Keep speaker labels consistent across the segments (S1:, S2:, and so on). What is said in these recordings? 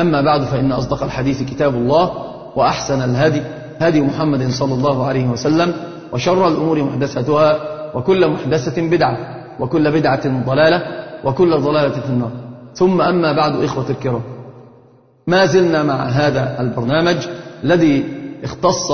S1: أما بعد فإن أصدق الحديث كتاب الله وأحسن الهدي هدي محمد صلى الله عليه وسلم وشر الأمور محدثتها وكل محدثة بدعة وكل بدعة ضلالة وكل ضلالة في النار. ثم أما بعد إخوة الكرام ما زلنا مع هذا البرنامج الذي اختص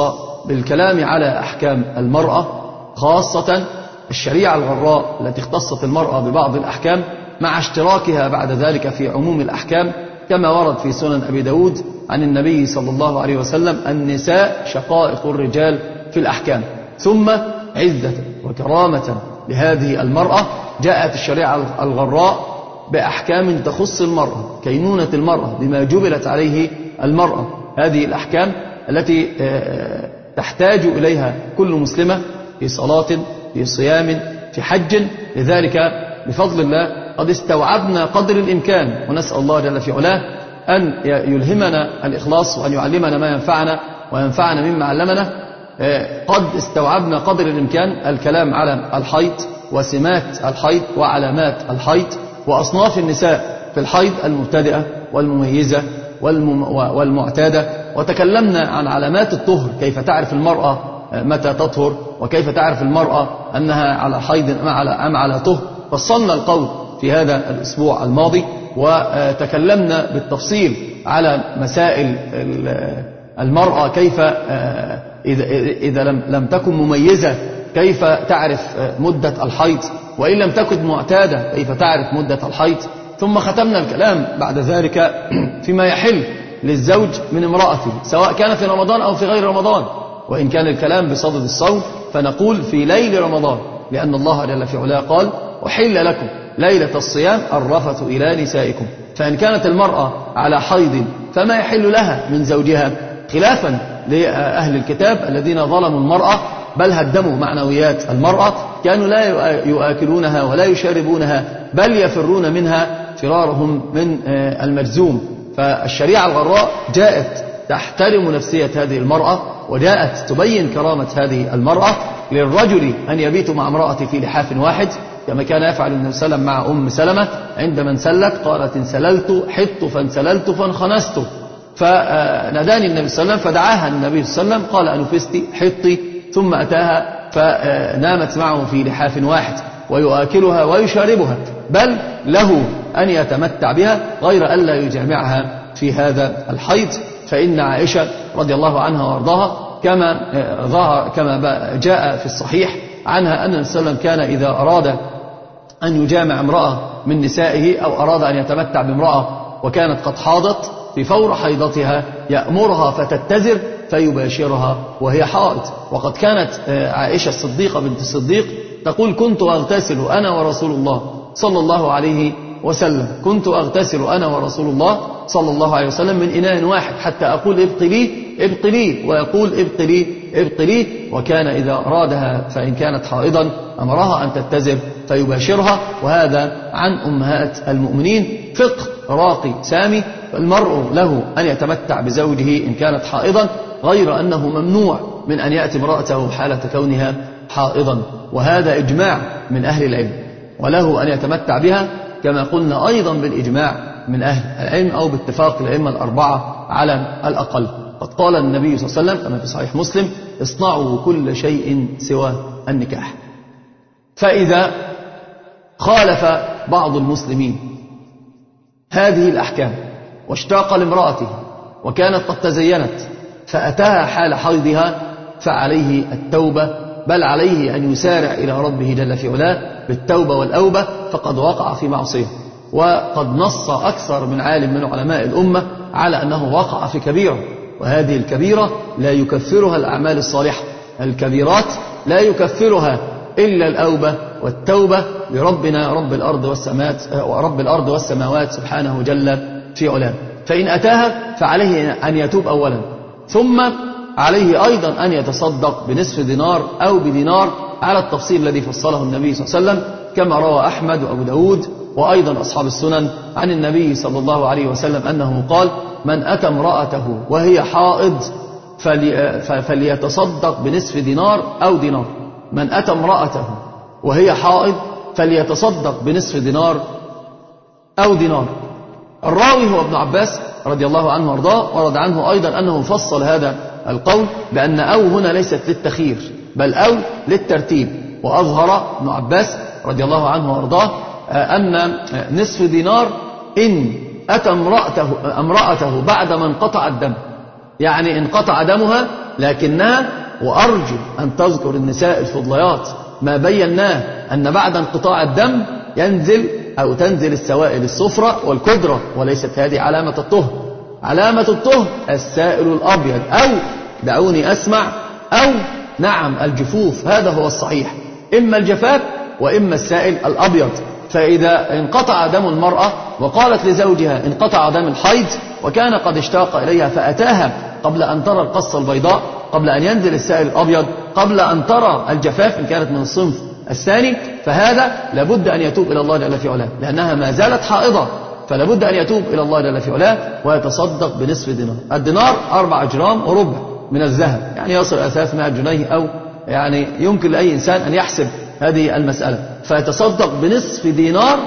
S1: بالكلام على أحكام المرأة خاصة الشريعة الغراء التي اختصت المرأة ببعض الأحكام مع اشتراكها بعد ذلك في عموم الأحكام كما ورد في سنن أبي داود عن النبي صلى الله عليه وسلم النساء شقائق الرجال في الأحكام. ثم عزة وكرامة لهذه المرأة جاءت الشريعة الغراء بأحكام تخص المرأة كينونة المرأة بما جبلت عليه المرأة. هذه الأحكام التي تحتاج إليها كل مسلمة في صلاة في صيام في حج لذلك بفضل الله قد استوعبنا قدر الإمكان. ونسأل الله جل في علاه أن يلهمنا الإخلاص وأن يعلمنا ما ينفعنا وينفعنا مما علمنا. قد استوعبنا قدر الإمكان. الكلام على الحيض وسمات الحيض وعلامات الحيض وأصناف النساء في الحيض المبتدئة والمميزة والمعتادة. وتكلمنا عن علامات الطهر. كيف تعرف المرأة متى تطهر؟ وكيف تعرف المرأة أنها على حيض أم على طهر؟ فصلنا القول في هذا الأسبوع الماضي وتكلمنا بالتفصيل على مسائل المرأة كيف إذا لم تكن مميزة كيف تعرف مدة الحيض؟ وإن لم تكن معتادة كيف تعرف مدة الحيض؟ ثم ختمنا الكلام بعد ذلك فيما يحل للزوج من امرأته سواء كان في رمضان أو في غير رمضان. وإن كان الكلام بصدد الصوم فنقول في ليل رمضان لأن الله جل في علاه قال أحل لكم ليلة الصيام الرفث إلى نسائكم. فإن كانت المرأة على حيض فما يحل لها من زوجها؟ خلافا لأهل الكتاب الذين ظلموا المرأة بل هدموا معنويات المرأة كانوا لا يؤكلونها ولا يشاربونها بل يفرون منها فرارهم من المجذوم. فالشريعة الغراء جاءت تحترم نفسية هذه المرأة وجاءت تبين كرامة هذه المرأة للرجل أن يبيت مع امرأته في لحاف واحد. كما كان يفعل النبي صلى الله عليه وسلم مع أم سلمة عندما انسلت قالت انسللت حضت فانسللت فانخنست. فناداني النبي صلى الله عليه وسلم فدعاها النبي صلى الله عليه وسلم قال أنفستي حضتي. ثم أتاها فنامت معه في لحاف واحد ويؤكلها ويشاربها. بل له أن يتمتع بها غير ألا يجامعها في هذا الحيض. فإن عائشة رضي الله عنها وأرضاها كما ظهر كما جاء في الصحيح عنها أن النبي صلى الله عليه وسلم كان إذا أراد أن يجامع امرأة من نسائه أو أراد أن يتمتع بامرأة وكانت قد حاضت في فور حيضتها يأمرها فتتزر فيباشرها وهي حائض. وقد كانت عائشة الصديقة بنت الصديق تقول كنت أغتسل أنا ورسول الله صلى الله عليه وسلم. كنت أغتسل أنا ورسول الله صلى الله عليه وسلم من إناء واحد حتى أقول ابق لي ابق لي. ويقول ابق لي ابق لي. وكان إذا أرادها فإن كانت حائضا أمرها أن تتزر فيباشرها وهذا عن أمهات المؤمنين. فقه راقي سامي المرء له أن يتمتع بزوجه إن كانت حائضا غير أنه ممنوع من أن يأتي امرأته حالة كونها حائضا. وهذا إجماع من أهل العلم وله أن يتمتع بها كما قلنا أيضا بالإجماع من أهل العلم أو باتفاق الأئمة الأربعة على الأقل. قد قال النبي صلى الله عليه وسلم كما في صحيح مسلم اصنعوا كل شيء سوى النكاح. فإذا خالف بعض المسلمين. هذه الأحكام. واشتاق لامرأته. وكانت قد تزينت. فأتاها حال حيضها. فعليه التوبة. بل عليه أن يسارع إلى ربه جل في علاه بالتوبة والأوبة. فقد وقع في معصية. وقد نص أكثر من عالم من علماء الأمة على أنه وقع في كبيرة وهذه الكبيرة لا يكفرها الأعمال الصالحة. الكبيرات لا يكفرها إلا الأوبة. والتوبة لربنا رب الأرض والسماوات ورب الأرض والسماوات سبحانه جل في علاه. فإن أتاها فعليه أن يتوب أولا. ثم عليه أيضا أن يتصدق بنصف دينار أو بدينار على التفصيل الذي فصله النبي صلى الله عليه وسلم كما روى أحمد وأبو داود وأيضا أصحاب السنن عن النبي صلى الله عليه وسلم أنه قال من أتى امرأته وهي حائض فلي فليتصدق بنصف دينار أو دينار. من أتى امرأته وهي حائض فليتصدق بنصف دينار أو دينار. الراوي هو ابن عباس رضي الله عنه وارضاه ورد عنه أيضا أنه فصل هذا القول بأن أو هنا ليست للتخيير بل أو للترتيب. وأظهر ابن عباس رضي الله عنه وارضاه أن نصف دينار إن أتى امرأته, امرأته بعد ما انقطع الدم. يعني انقطع دمها لكنها وأرجو أن تذكر النساء الفضليات ما بيناه أن بعد انقطاع الدم ينزل أو تنزل السوائل الصفرة والكدرة وليست هذه علامة الطهر. علامة الطهر السائل الأبيض أو دعوني أسمع أو نعم الجفوف هذا هو الصحيح. إما الجفاف وإما السائل الأبيض. فإذا انقطع دم المرأة وقالت لزوجها انقطع دم الحيض وكان قد اشتاق إليها فأتاها قبل أن ترى القصة البيضاء قبل أن ينزل السائل الأبيض قبل أن ترى الجفاف إن كانت من الصنف الثاني فهذا لابد أن يتوب إلى الله جل في علاه لأنها ما زالت حائضة فلابد أن يتوب إلى الله جل في علاه ويتصدق بنصف دينار. الدينار أربع جرام وربع من الذهب يعني يصل إلى 300 جنيه أو يعني يمكن لأي إنسان أن يحسب هذه المسألة. فيتصدق بنصف دينار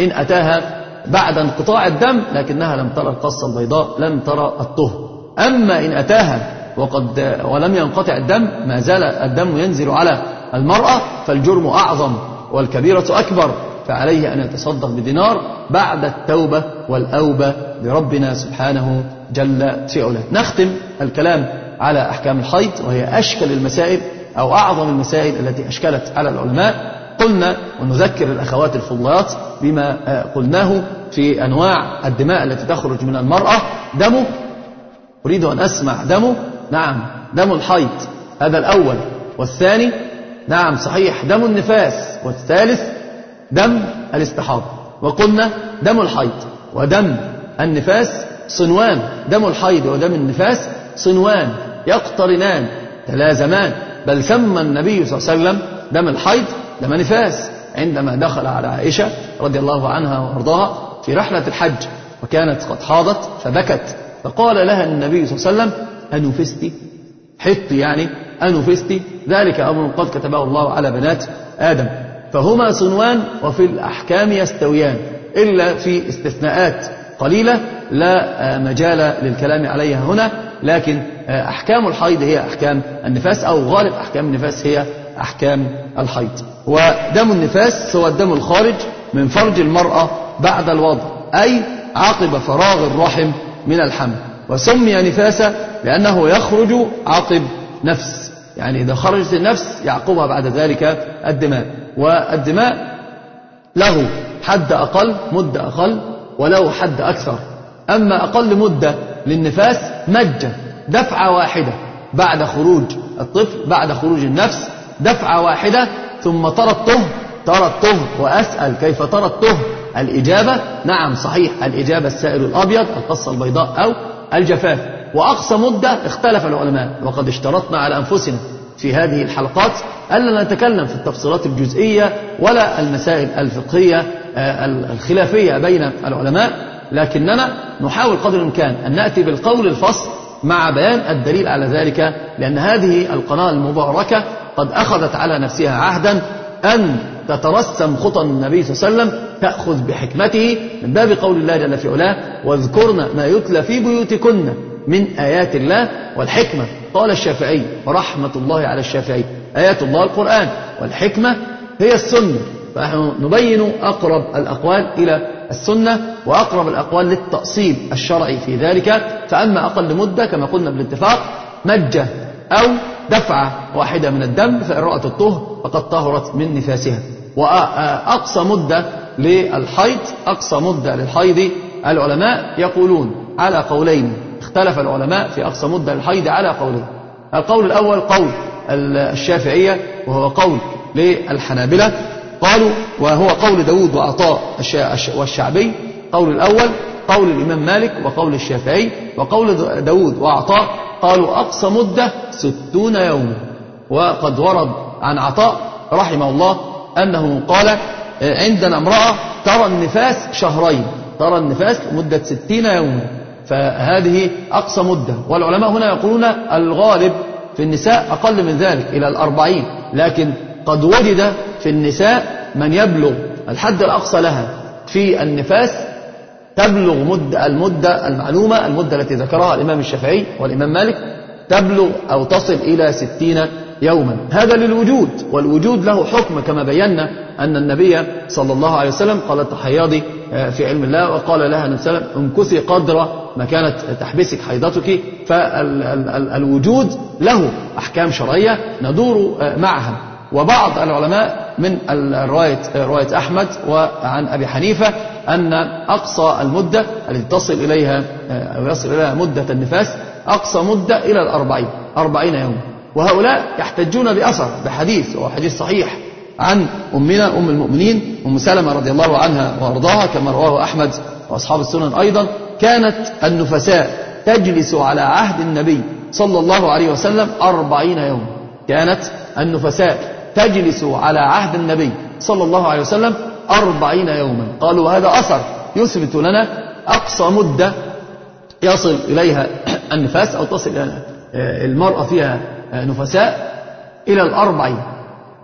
S1: إن أتاها بعد انقطاع الدم لكنها لم ترى القصة البيضاء لم ترى الطهر. أما إن أتاها وقد ولم ينقطع الدم ما زال الدم ينزل على المرأة فالجرم أعظم والكبيرة أكبر فعليه أن يتصدق بدينار بعد التوبة والأوبة لربنا سبحانه جل في علاه. نختم الكلام على أحكام الحيض وهي أشكل المسائل أو أعظم المسائل التي أشكلت على العلماء. قلنا ونذكر الأخوات الفضلات بما قلناه في أنواع الدماء التي تخرج من المرأة. دمه أريد أن أسمع دمه. نعم دم الحيض هذا الأول. والثاني نعم صحيح دم النفاس. والثالث دم الاستحاضة وقلنا دم الحيض ودم النفاس صنوان. دم الحيض ودم النفاس صنوان يقترنان تلازمان بل سمى النبي صلى الله عليه وسلم دم الحيض دم نفاس عندما دخل على عائشة رضي الله عنها وأرضاها في رحلة الحج وكانت قد حاضت فبكت. فقال لها النبي صلى الله عليه وسلم أنفستي حط يعني أنفستي ذلك أمر قد كتبه الله على بنات آدم. فهما صنوان وفي الأحكام يستويان إلا في استثناءات قليلة لا مجال للكلام عليها هنا. لكن أحكام الحيض هي أحكام النفاس أو غالب أحكام النفاس هي أحكام الحيض. ودم النفاس هو الدم الخارج من فرج المرأة بعد الوضع أي عقب فراغ الرحم من الحمل. وسمي نفاسا لأنه يخرج عقب نفس. يعني إذا خرجت النفس يعقبها بعد ذلك الدماء والدماء له حد أقل مدة أقل وله حد أكثر. أما أقل مدة للنفاس مجة دفعة واحدة بعد خروج الطفل بعد خروج النفس دفعة واحدة ثم ترى الطهر ترى الطهر وأسأل كيف ترى الطهر؟ الإجابة نعم صحيح الإجابة السائل الأبيض القصة البيضاء أو الجفاف. وأقصى مدة اختلف العلماء. وقد اشترطنا على أنفسنا في هذه الحلقات ألا نتكلم في التفصيلات الجزئية ولا المسائل الفقهية الخلافية بين العلماء. لكننا نحاول قدر الإمكان أن نأتي بالقول الفصل مع بيان الدليل على ذلك لأن هذه القناة المباركة قد أخذت على نفسها عهدا أن تترسم خطى النبي صلى الله عليه وسلم تأخذ بحكمته من باب قول الله جل في علاه واذكرن ما يتلى في بيوتكن من آيات الله والحكمة. قال الشافعي ورحمة الله على الشافعي. آيات الله القرآن والحكمة هي السنة. فنحن نبين أقرب الأقوال إلى السنة وأقرب الأقوال للتأصيل الشرعي في ذلك. فأما أقل مدة كما قلنا بالاتفاق مجة أو دفعة واحدة من الدم فإن رأت الطهر فقد طهرت من نفاسها. وأقصى مدة للحيض أقصى مدة للحيض. العلماء يقولون على قولين اختلف العلماء في أقصى مدة للحيض على قولين. القول الأول قول الشافعية وهو قول للحنابلة. قالوا وهو قول داود وعطاء والشعبي. قول الأول قول الإمام مالك وقول الشافعي. وقول داود وعطاء قالوا أقصى مدة ستون يوما. وقد ورد عن عطاء رحمه الله أنه قال عندنا امرأة ترى النفاس شهرين ترى النفاس مدة ستين يوما فهذه أقصى مدة. والعلماء هنا يقولون الغالب في النساء أقل من ذلك إلى الأربعين لكن قد وجد في النساء من يبلغ الحد الأقصى لها في النفاس تبلغ مدة المدة المعلومة المدة التي ذكرها الإمام الشافعي والإمام مالك تبلغ أو تصل إلى ستين يوما. هذا للوجود والوجود له حكم كما بينا أن النبي صلى الله عليه وسلم قال تحياضي آه، في علم الله وقال لها النبي صلى الله عليه وسلم قدر ما كانت تحبسك حيضتك فالوجود له أحكام شرعية ندور آه، معها. وبعض العلماء من رواية رواية أحمد وعن أبي حنيفة أن أقصى المدة التي تصل إليها أو يصل إليها مدة النفاس أقصى مدة إلى الأربعين أربعين يوما. وهؤلاء يحتجون بأثر بحديث وهو حديث صحيح عن أمنا أم المؤمنين أم سلمة رضي الله عنها وأرضاها كما رواه أحمد وأصحاب السنن أيضا. كانت النفساء تجلس على عهد النبي صلى الله عليه وسلم أربعين يوما كانت النفساء تجلس على عهد النبي صلى الله عليه وسلم أربعين يوما. قالوا هذا أثر يثبت لنا أقصى مدة يصل إليها النفاس أو تصل إلى المرأة فيها نفساء إلى الأربعين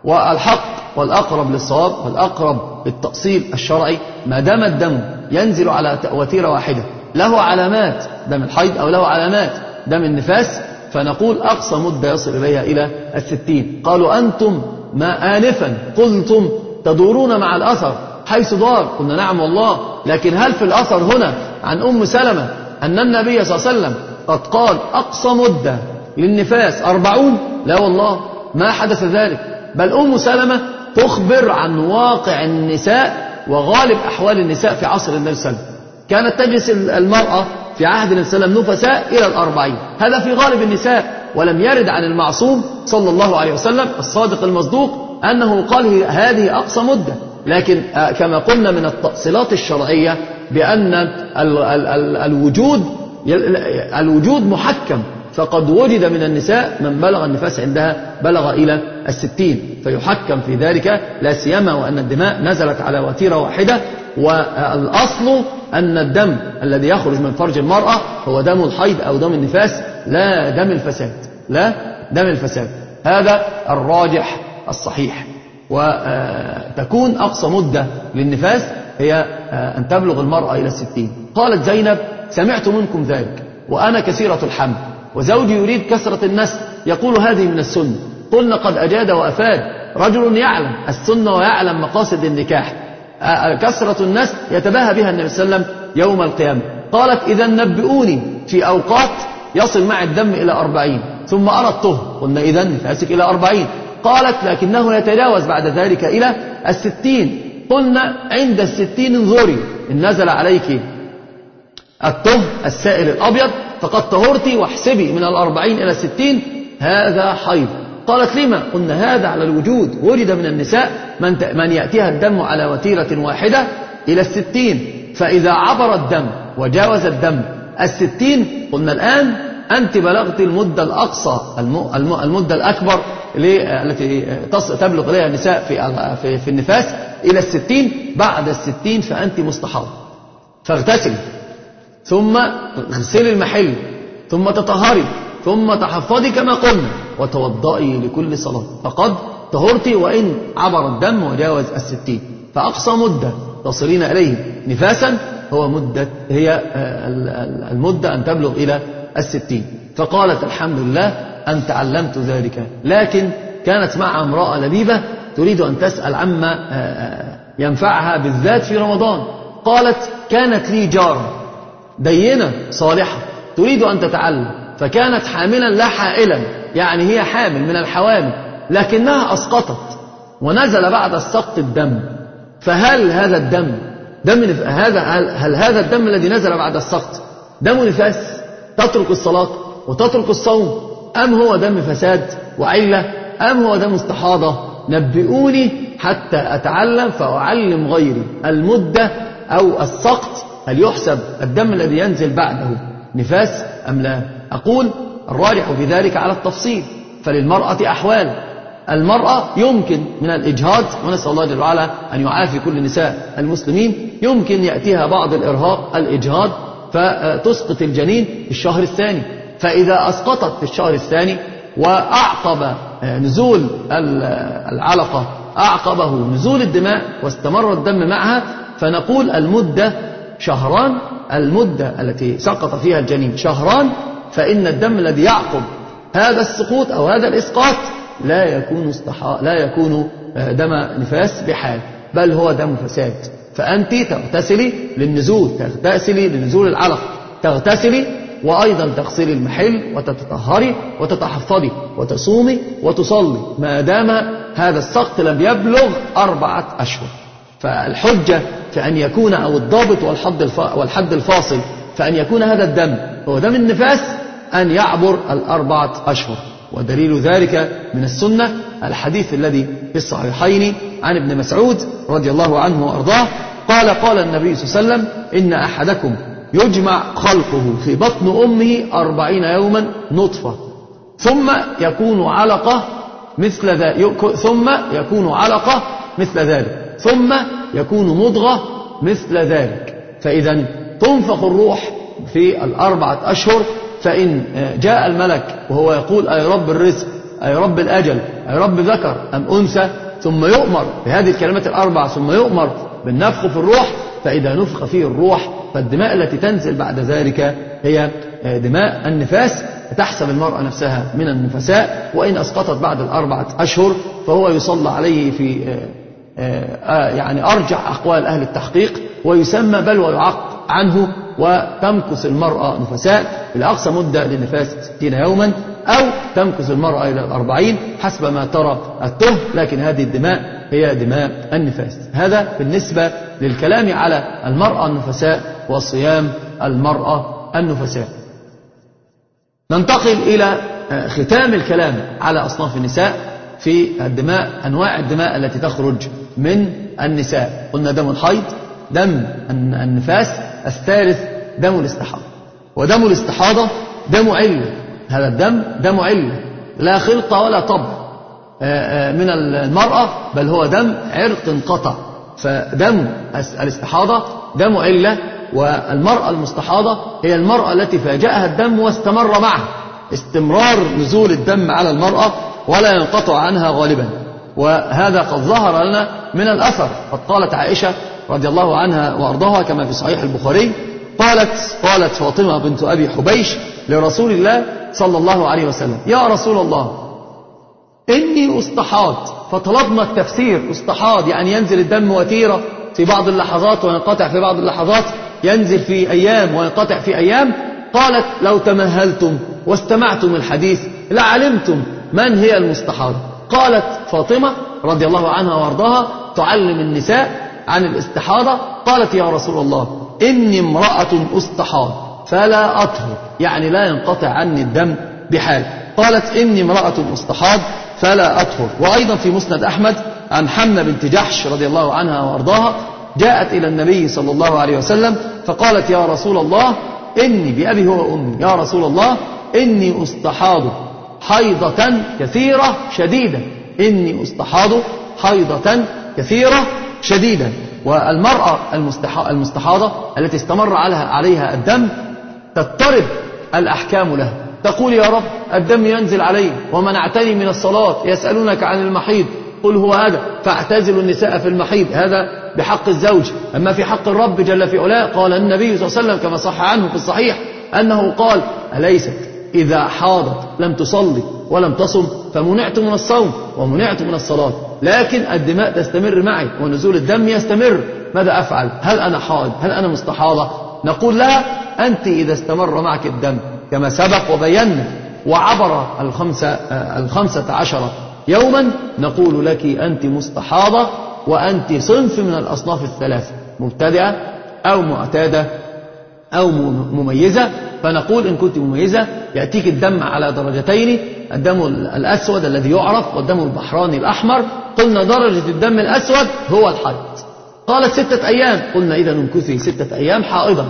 S1: والحق والأقرب للصواب والأقرب للتأصيل الشرعي. ما دام الدم ينزل على وتيرة واحدة له علامات دم الحيض أو له علامات دم النفاس فنقول أقصى مدة يصل إليها إلى الستين. قالوا أنتم ما آنفا قلتم تدورون مع الأثر حيث دار. قلنا نعم والله لكن هل في الأثر هنا عن أم سلمة أن النبي صلى الله عليه وسلم قد قال أقصى مدة للنفاس. أربعون؟ لا والله ما حدث ذلك. بل أم سلمة تخبر عن واقع النساء وغالب أحوال النساء في عصر النبي صلى الله عليه وسلم. كانت تجلس المرأة في عهد النبي صلى الله عليه وسلم نفساء إلى الأربعين. هذا في غالب النساء ولم يرد عن المعصوم صلى الله عليه وسلم الصادق المصدوق أنه قال هذه أقصى مدة. لكن آه، كما قلنا من التأصيلات الشرعية بأن الوجود الوجود محكم. فقد وجد من النساء من بلغ النفاس عندها بلغ إلى الستين فيحكم في ذلك لا سيما وأن الدماء نزلت على وتيرة واحدة والأصل أن الدم الذي يخرج من فرج المرأة هو دم الحيض أو دم النفاس لا دم الفساد لا دم الفساد. هذا الراجح الصحيح. وتكون أقصى مدة للنفاس هي أن تبلغ المرأة إلى الستين. قالت زينب سمعت منكم ذلك وأنا كثيرة الحمل وزوجي يريد كثرة النسل يقول هذه من السنة. قلنا قد أجاد وأفاد. رجل يعلم السنة ويعلم مقاصد النكاح. كثرة النسل يتباهى بها النبي صلى الله عليه وسلم يوم القيامة. قالت إذا نبئوني في أوقات يصل مع الدم إلى أربعين ثم أرى الطهر. قلنا إذا نفاسك إلى أربعين. قالت لكنه يتجاوز بعد ذلك إلى الستين. قلنا عند الستين انظري إن نزل عليك الطهر السائل الأبيض فقد طهرت واحسبي من الأربعين إلى الستين هذا حيض. قالت لما؟ قلنا هذا على الوجود. وجد من النساء من, من يأتيها الدم على وتيرة واحدة إلى الستين. فإذا عبر الدم وجاوز الدم الستين قلنا الآن أنت بلغت المدة الأقصى المدة الأكبر التي تبلغ إليها النساء في في النفاس إلى الستين. بعد الستين فأنت مستحاضة. فاغتسلي. ثم اغسلي المحل ثم تطهري ثم تحفظي كما قلنا وتوضئي لكل صلاة. فقد طهرت وإن عبر الدم وجاوز الستين. فأقصى مدة تصلين إليه نفاسا هو مدة هي آه، المدة أن تبلغ إلى الستين. فقالت الحمد لله أن تعلمت ذلك. لكن كانت مع امرأة لبيبة تريد أن تسأل عما آه، آه، ينفعها بالذات في رمضان. قالت كانت لي جارة. دينة صالحة تريد أن تتعلم فكانت حاملا لا حائلا يعني هي حامل من الحوامل لكنها أسقطت ونزل بعد السقط الدم. فهل هذا الدم دم هذا هل, هل هذا الدم الذي نزل بعد السقط دم نفاس تترك الصلاة وتترك الصوم أم هو دم فساد وعلة أم هو دم استحاضة؟ نبئوني حتى أتعلم فأعلم غيري المدة أو السقط هل يحسب الدم الذي ينزل بعده نفاس أم لا؟ أقول الراجح في ذلك على التفصيل فللمرأة أحوال. المرأة يمكن من الإجهاض ونسأل الله جل وعلا أن يعافي كل نساء المسلمين يمكن يأتيها بعض الإرهاق الإجهاض فتسقط الجنين في الشهر الثاني. فإذا أسقطت في الشهر الثاني وأعقب نزول العلقة أعقبه نزول الدماء واستمر الدم معها فنقول المدة شهران المدة التي سقط فيها الجنين شهران فإن الدم الذي يعقب هذا السقوط أو هذا الإسقاط لا يكون استحا... لا يكون دم نفاس بحال بل هو دم فساد. فأنت تغتسلي للنزول تغتسلي لنزول العلق تغتسلي وأيضا تغسلي المحل وتتطهري وتتحفظي وتصومي وتصلي. ما دام هذا السقط لم يبلغ أربعة أشهر. فالحجة في أن يكون أو الضابط والحد والحد الفاصل فأن يكون هذا الدم هو دم النفاس أن يعبر الأربعة أشهر. ودليل ذلك من السنة الحديث الذي في الصحيحين عن ابن مسعود رضي الله عنه وأرضاه قال قال النبي صلى الله عليه وسلم إن أحدكم يجمع خلقه في بطن أمه أربعين يوما نطفة ثم يكون علقة مثل ذلك ثم يكون علقة مثل ذلك. ثم يكون مضغة مثل ذلك. فإذا تنفخ الروح في الأربعة أشهر فإن جاء الملك وهو يقول أي رب الرزق أي رب الأجل أي رب ذكر أم أنثى ثم يؤمر بهذه الكلمات الأربع ثم يؤمر بالنفخ في الروح فإذا نفخ فيه الروح فالدماء التي تنزل بعد ذلك هي دماء النفاس تحسب المرأة نفسها من النفساء وإن أسقطت بعد الأربعة أشهر فهو يصلى عليه في يعني أرجح أقوال أهل التحقيق ويسمى بل ويعق عنه وتمكث المرأة نفساء الأقصى مدة للنفاس ستين يوما أو تمكث المرأة إلى الأربعين حسب ما ترى الته لكن هذه الدماء هي دماء النفاس. هذا بالنسبة للكلام على المرأة النفساء وصيام المرأة النفساء. ننتقل إلى ختام الكلام على أصناف النساء في الدماء أنواع الدماء التي تخرج من النساء. قلنا دم الحيض دم النفاس الثالث دم الاستحاضة. ودم الاستحاضة دم علة. هذا الدم دم علة. لا خلط ولا طبع من المرأة بل هو دم عرق انقطع فدم الاستحاضة دم علة والمرأة المستحاضة هي المرأة التي فاجأها الدم واستمر معها. استمرار نزول الدم على المرأة ولا ينقطع عنها غالبا. وهذا قد ظهر لنا من الأثر. قد قالت عائشة رضي الله عنها وأرضاها كما في صحيح البخاري قالت قالت فاطمة بنت أبي حبيش لرسول الله صلى الله عليه وسلم يا رسول الله إني أستحاض. فطلبنا التفسير أستحاض يعني ينزل الدم وتيرة في بعض اللحظات وينقطع في بعض اللحظات ينزل في أيام وينقطع في أيام. قالت لو تمهلتم واستمعتم الحديث لعلمتم من هي المستحاضة قالت فاطمة رضي الله عنها وأرضاها تعلم النساء عن الاستحاضة قالت يا رسول الله إني امرأة أستحاض فلا أطهر يعني لا ينقطع عني الدم بحال. قالت إني امرأة أستحاض فلا أطهر. وأيضا في مسند أحمد عن حمنة بنت جحش رضي الله عنها وأرضاها جاءت إلى النبي صلى الله عليه وسلم فقالت يا رسول الله إني بأبي هو وأمي يا رسول الله إني أستحاض. حيضة كثيرة شديدة إني أستحاض حيضة كثيرة شديدا. والمرأة المستحاضة التي استمر عليها, الدم تضطرب الأحكام لها. تقول يا رب الدم ينزل علي ومنعتني من الصلاة يسألونك عن المحيض. قل هو هذا فاعتزلوا النساء في المحيض. هذا بحق الزوج. أما في حق الرب جل في علاه قال النبي صلى الله عليه وسلم كما صح عنه في الصحيح أنه قال أليست إذا حاضت لم تصلي ولم تصم فمنعت من الصوم ومنعت من الصلاة. لكن الدماء تستمر معي ونزول الدم يستمر. ماذا أفعل؟ هل أنا حاض هل أنا مستحاضة؟ نقول لها أنت إذا استمر معك الدم كما سبق وبينا وعبر الخمسة, الخمسة عشر يوما نقول لك أنت مستحاضة وأنت صنف من الأصناف الثلاثة مبتدئة أو معتادة. أو مميزة فنقول إن كنت مميزة يأتيك الدم على درجتين الدم الأسود الذي يعرف والدم البحراني الأحمر. قلنا درجة الدم الأسود هو الحيض قالت ستة أيام. قلنا إذا انكثي ستة أيام حائضة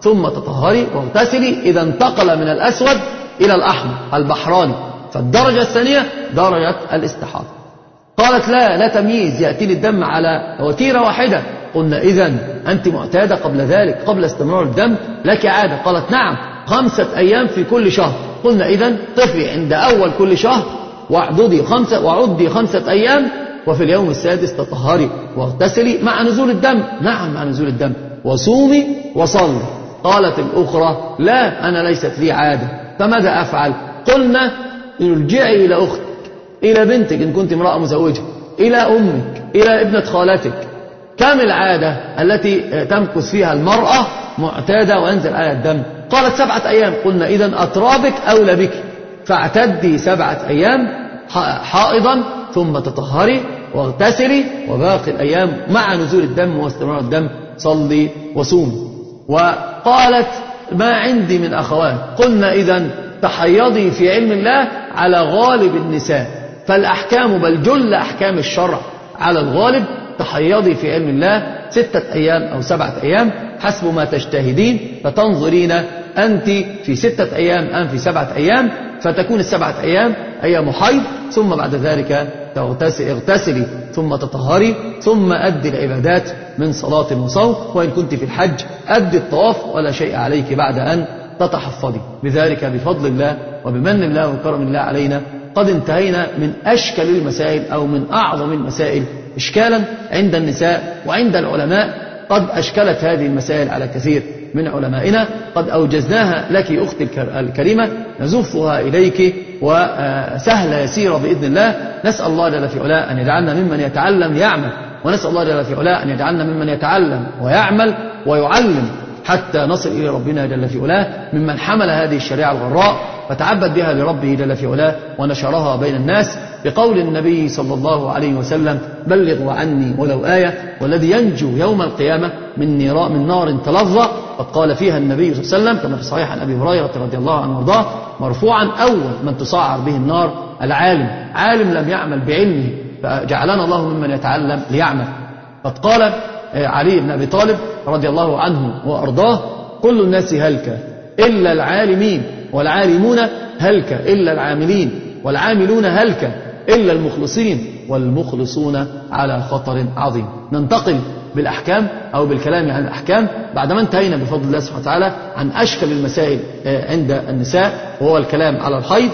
S1: ثم تطهري واغتسلي. إذا انتقل من الأسود إلى الأحمر البحراني. فالدرجة الثانية درجة الاستحاضة. قالت لا لا تمييز. يأتيني الدم على وتيرة واحدة. قلنا إذا أنت معتادة قبل ذلك قبل استمرار الدم لك عادة. قالت نعم خمسة أيام في كل شهر. قلنا إذا طفي عند أول كل شهر واعددي خمسة وعدي خمسة أيام وفي اليوم السادس تطهري واغتسلي مع نزول الدم. نعم مع نزول الدم. وصومي وصلي. قالت الأخرى لا أنا ليست لي عادة. فماذا أفعل؟ قلنا ارجعي إلى أختك إلى بنتك إن كنت امرأة مزوجة إلى أمك إلى ابنة خالتك. كم العادة التي تمكث فيها المرأة معتادة وينزل عليها الدم. قالت سبعة أيام. قلنا إذا أترابك أولى بك. فاعتدي سبعة أيام حائضا ثم تطهري واغتسلي وباقي الأيام مع نزول الدم واستمرار الدم. صلي وصومي وقالت ما عندي من أخوات قلنا إذا تحيضي في علم الله على غالب النساء. فالأحكام بل جل أحكام الشرع على الغالب تحيضي في علم الله ستة أيام أو سبعة أيام حسب ما تجتهدين فتنظرين أنت في ستة أيام أم في سبعة أيام فتكون السبعة أيام أيام حيض ثم بعد ذلك اغتسلي ثم تطهري ثم أدي العبادات من صلاة وصوم وإن كنت في الحج أدي الطواف ولا شيء عليك بعد أن تتحفظي. بذلك بفضل الله وبمن الله وكرم الله علينا قد انتهينا من أشكل المسائل أو من أعظم المسائل إشكالا عند النساء وعند العلماء. قد أشكلت هذه المسائل على كثير من علمائنا. قد أوجزناها لك أختي الكريمة. نزفها إليك وسهلة يسيرة بإذن الله. نسأل الله جل في علاه أن يجعلنا ممن يتعلم يعمل. ونسأل الله جل في علاه أن يجعلنا ممن يتعلم ويعمل ويعلم حتى نصل إلى ربنا جل في علاه. ممن حمل هذه الشريعة الغراء. فتعبد بها لربه جل في علاه ونشرها بين الناس. بقول النبي صلى الله عليه وسلم بلغوا عني ولو آية والذي ينجو يوم القيامة من نار, من نار تلظى. قد قال فيها النبي صلى الله عليه وسلم كما في صحيح عن أبي هريرة رضي الله عنه وأرضاه مرفوعا أول من تصعر به النار العالم عالم لم يعمل بعلمه فجعلنا الله ممن يتعلم ليعمل. قد قال علي بن أبي طالب رضي الله عنه وأرضاه كل الناس هلك إلا العالمين والعالمون هلك إلا العاملين والعاملون هلك. إلا المخلصين والمخلصون على خطر عظيم. ننتقل بالأحكام أو بالكلام عن الأحكام بعدما انتهينا بفضل الله سبحانه وتعالى عن أشكل المسائل عند النساء وهو الكلام على الحيض.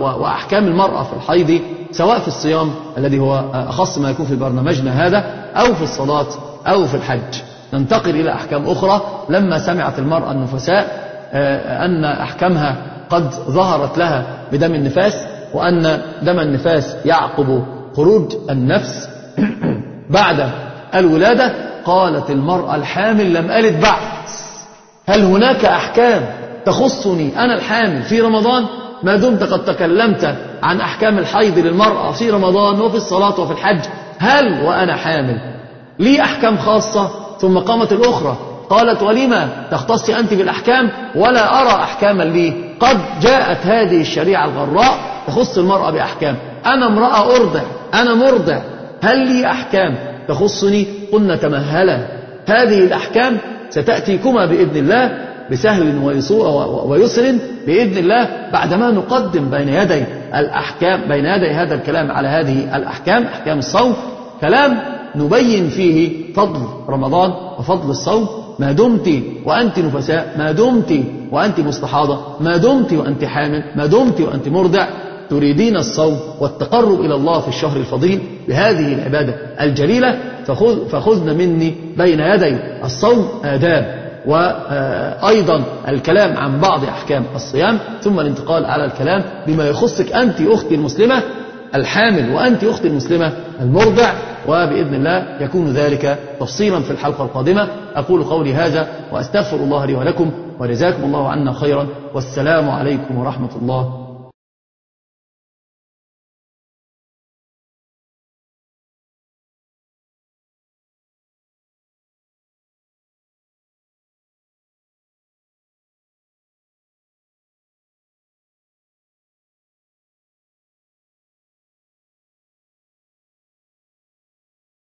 S1: وأحكام المرأة في الحيض سواء في الصيام الذي هو أخص ما يكون في برنامجنا هذا أو في الصلاة أو في الحج. ننتقل إلى أحكام أخرى. لما سمعت المرأة النفساء أن أحكامها قد ظهرت لها بدم النفاس وأن دم النفاس يعقب خروج النفس. بعد الولادة قالت المرأة الحامل لم ألد بعد. هل هناك أحكام تخصني أنا الحامل في رمضان؟ ما دمت قد تكلمت عن أحكام الحيض للمرأة في رمضان وفي الصلاة وفي الحج. هل وأنا حامل؟ لي أحكام خاصة. ثم قامت الأخرى قالت ولما تختصي أنت بالأحكام؟ ولا أرى أحكاما لي. قد جاءت هذه الشريعة الغراء تخص المرأة بأحكام. أنا امرأة أرضع أنا مرضع. هل لي أحكام؟ تخصني؟ قلنا تمهلا. هذه الأحكام ستأتيكما بإذن الله بسهل ويسر بإذن الله بعدما نقدم بين يدي الأحكام بين يدي هذا الكلام على هذه الأحكام أحكام الصوم. كلام نبين فيه فضل رمضان وفضل الصوم. ما دمت وأنت نفساء ما دمت وأنت مستحاضة ما دمت وأنت حامل ما دمت وأنت مرضع. تريدين الصوم والتقرب إلى الله في الشهر الفضيل بهذه العبادة الجليلة فخذ فخذن مني بين يدي الصوم آداب وأيضا الكلام عن بعض أحكام الصيام ثم الانتقال على الكلام بما يخصك أنت أختي المسلمة الحامل وأنت أختي المسلمة المرضع وبإذن الله يكون ذلك تفصيلا في الحلقة القادمة. أقول قولي هذا وأستغفر الله لي ولكم وجزاكم الله عنا خيرا والسلام عليكم ورحمة الله